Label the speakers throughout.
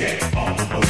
Speaker 1: get on the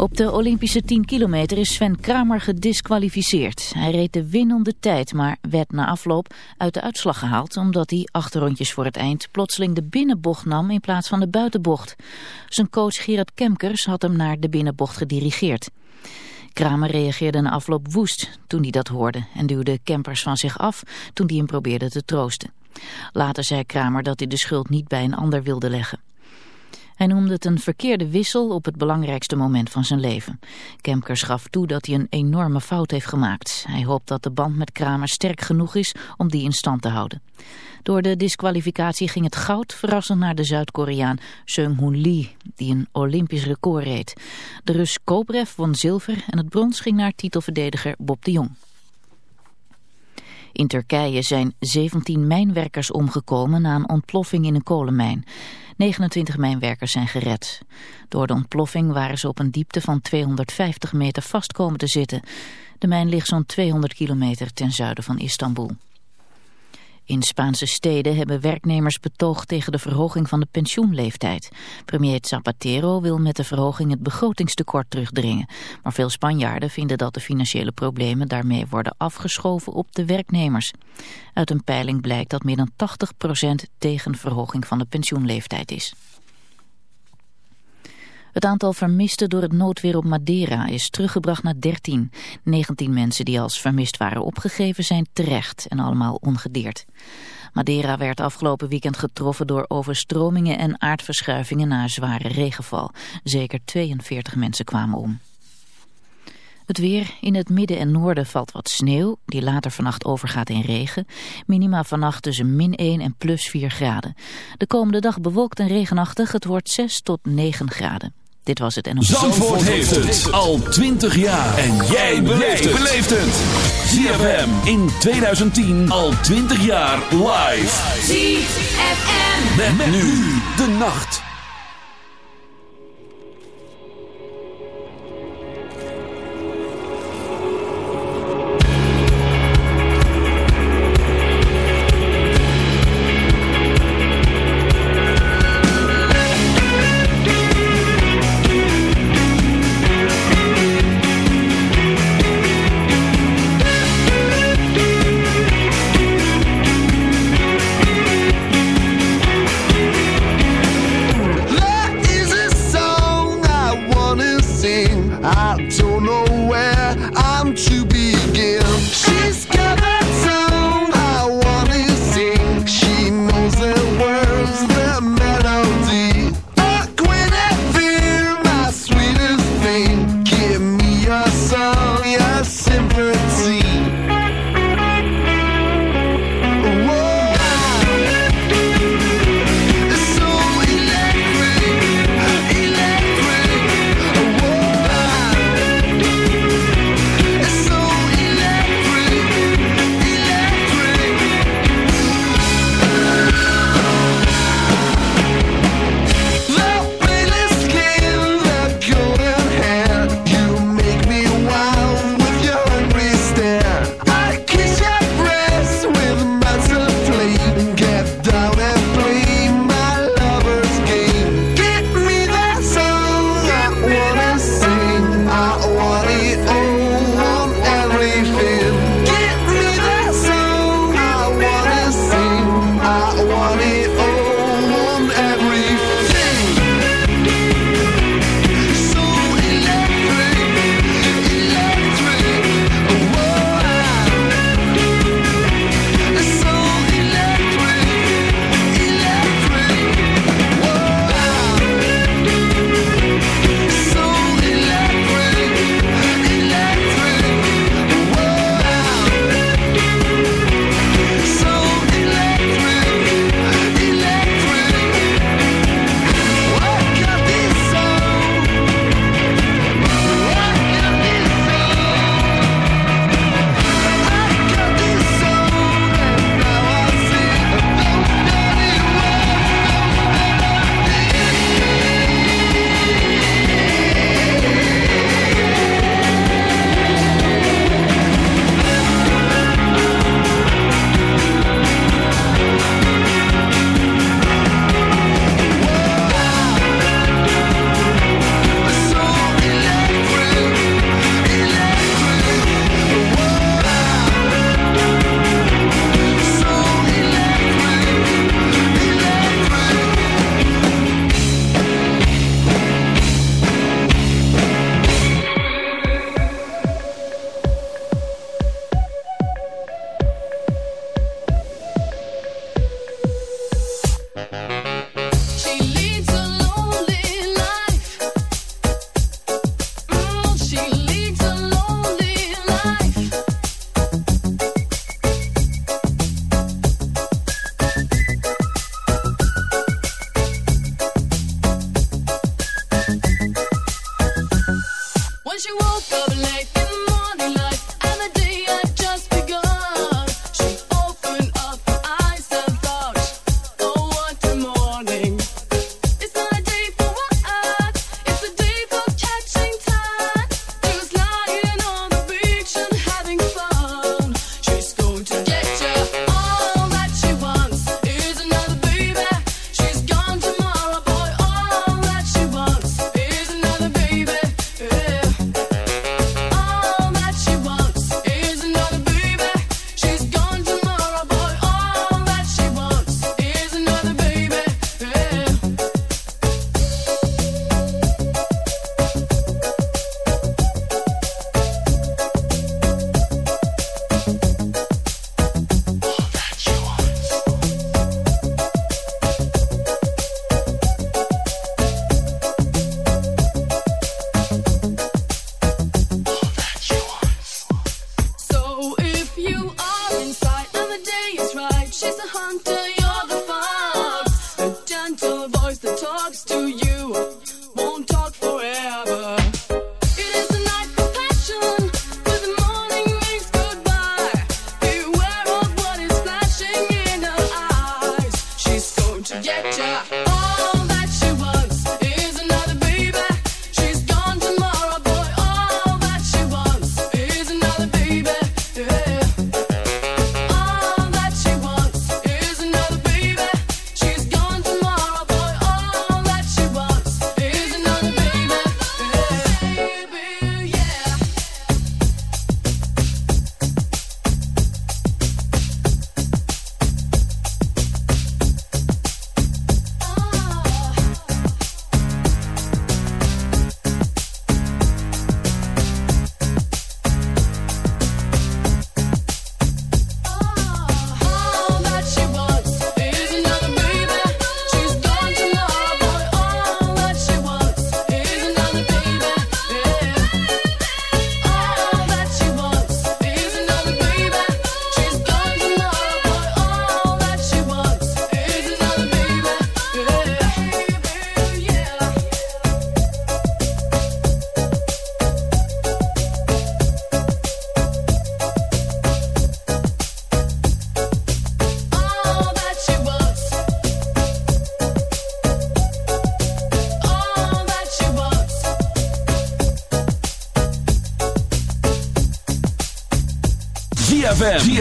Speaker 2: Op de Olympische 10 kilometer is Sven Kramer gedisqualificeerd. Hij reed de winnende tijd, maar werd na afloop uit de uitslag gehaald... omdat hij achter rondjes voor het eind plotseling de binnenbocht nam in plaats van de buitenbocht. Zijn coach Gerard Kemkers had hem naar de binnenbocht gedirigeerd. Kramer reageerde na afloop woest toen hij dat hoorde... en duwde Kempers van zich af toen hij hem probeerde te troosten. Later zei Kramer dat hij de schuld niet bij een ander wilde leggen. Hij noemde het een verkeerde wissel op het belangrijkste moment van zijn leven. Kemkers gaf toe dat hij een enorme fout heeft gemaakt. Hij hoopt dat de band met Kramer sterk genoeg is om die in stand te houden. Door de disqualificatie ging het goud verrassend naar de Zuid-Koreaan Seung-hoon Lee, die een Olympisch record reed. De Rus Kobrev won zilver en het brons ging naar titelverdediger Bob de Jong. In Turkije zijn 17 mijnwerkers omgekomen na een ontploffing in een kolenmijn. 29 mijnwerkers zijn gered. Door de ontploffing waren ze op een diepte van 250 meter vast komen te zitten. De mijn ligt zo'n 200 kilometer ten zuiden van Istanbul. In Spaanse steden hebben werknemers betoogd tegen de verhoging van de pensioenleeftijd. Premier Zapatero wil met de verhoging het begrotingstekort terugdringen. Maar veel Spanjaarden vinden dat de financiële problemen daarmee worden afgeschoven op de werknemers. Uit een peiling blijkt dat meer dan 80% tegen verhoging van de pensioenleeftijd is. Het aantal vermisten door het noodweer op Madeira is teruggebracht naar 13. 19 mensen die als vermist waren opgegeven zijn terecht en allemaal ongedeerd. Madeira werd afgelopen weekend getroffen door overstromingen en aardverschuivingen na zware regenval. Zeker 42 mensen kwamen om. Het weer. In het midden en noorden valt wat sneeuw, die later vannacht overgaat in regen. Minima vannacht tussen min 1 en plus 4 graden. De komende dag bewolkt en regenachtig. Het wordt 6 tot 9 graden. Dit was het en
Speaker 1: Zandvoort, Zandvoort heeft het al 20 jaar. En jij beleeft het. ZFM in 2010 al 20 jaar live.
Speaker 3: ZFM.
Speaker 1: Met, met nu de nacht.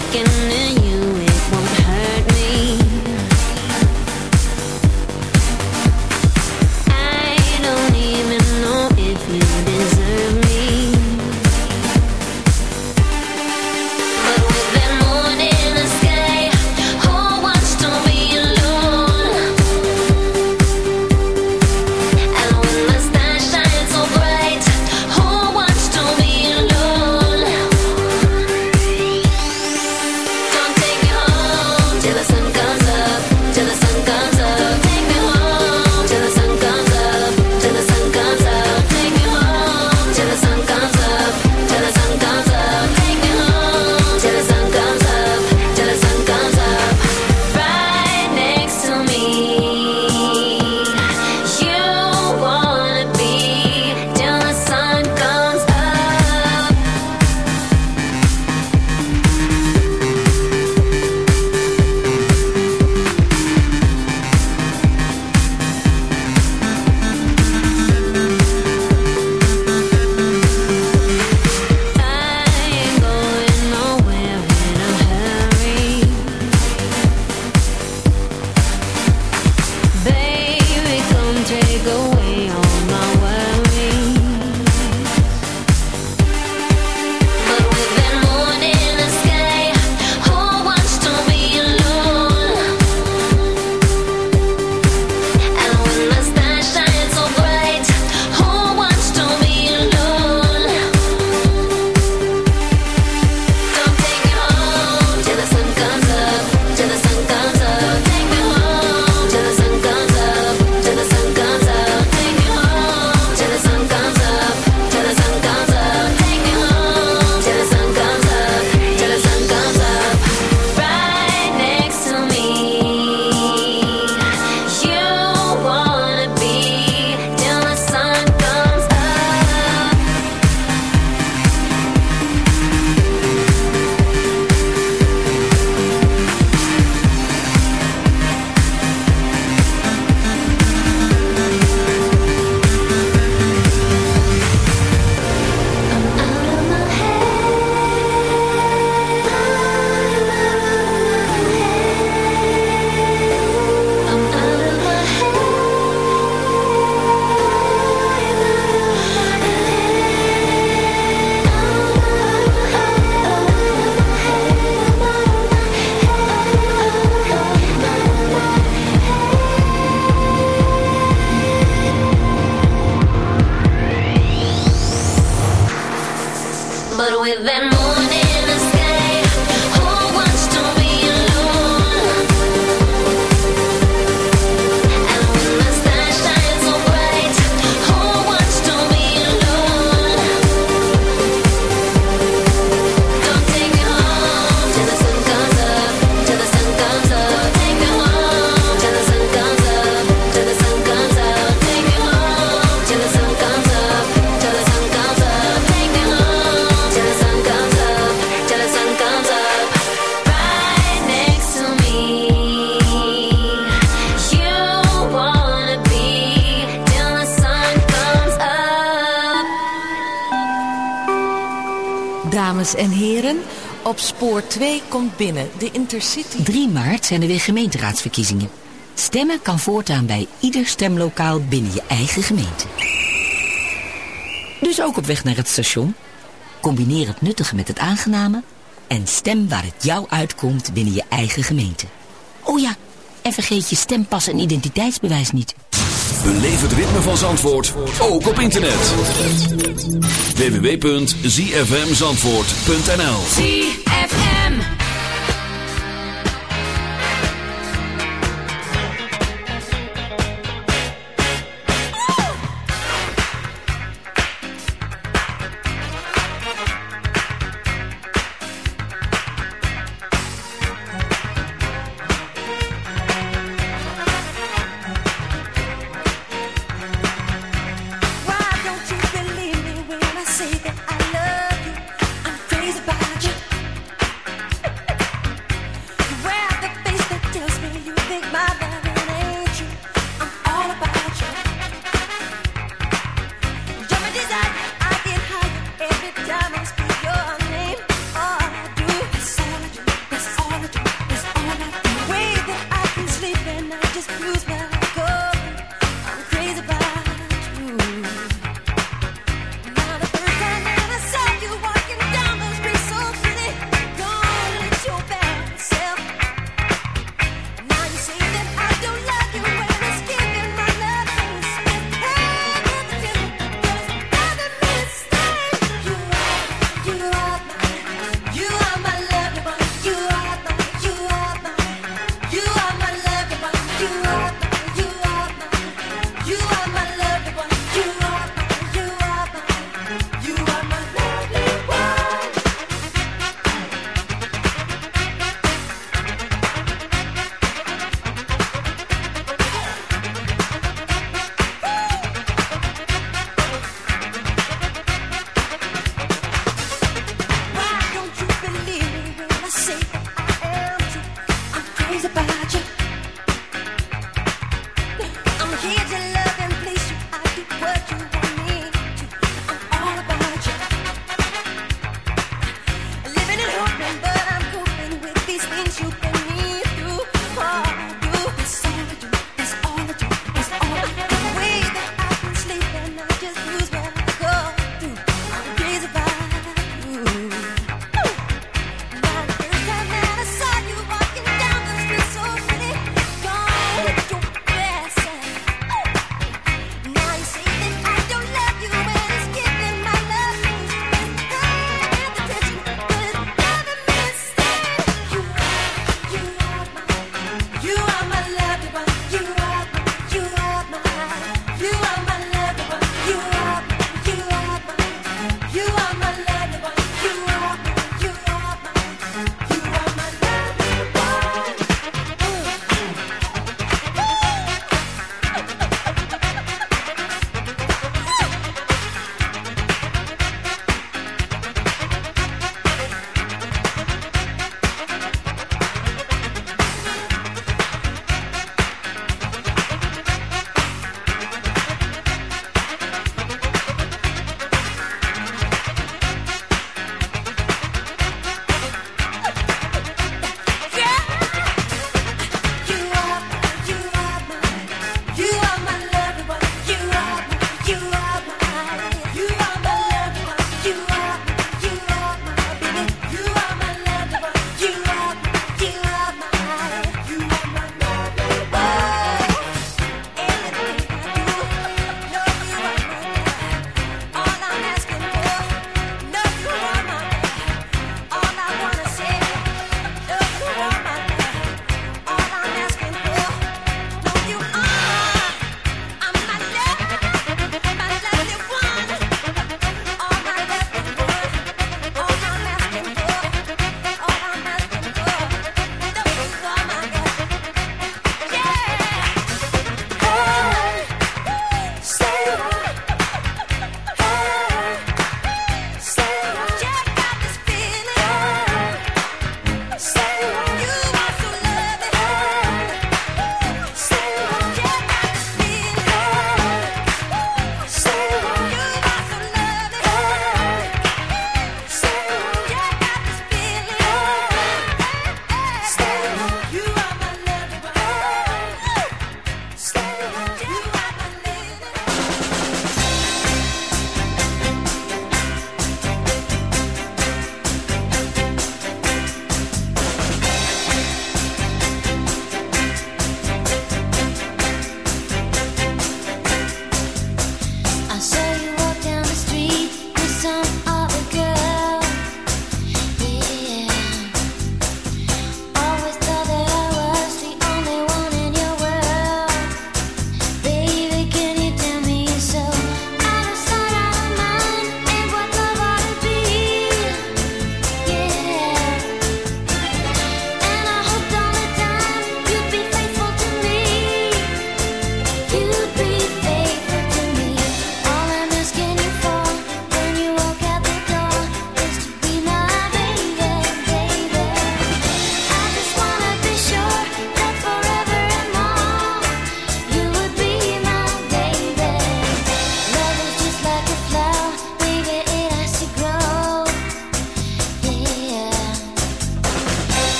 Speaker 4: Looking in.
Speaker 5: komt binnen, de Intercity.
Speaker 6: 3 maart zijn er weer gemeenteraadsverkiezingen. Stemmen kan voortaan bij ieder stemlokaal binnen je eigen gemeente. Dus ook op weg naar het station. Combineer het nuttige met het aangename... en stem waar het jou uitkomt binnen je eigen gemeente. Oh ja, en vergeet je stempas en identiteitsbewijs niet.
Speaker 3: Beleef het ritme van Zandvoort, ook op internet. www.zfmzandvoort.nl
Speaker 7: ZFM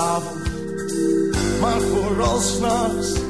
Speaker 8: avond, maar
Speaker 3: vooralsnachts.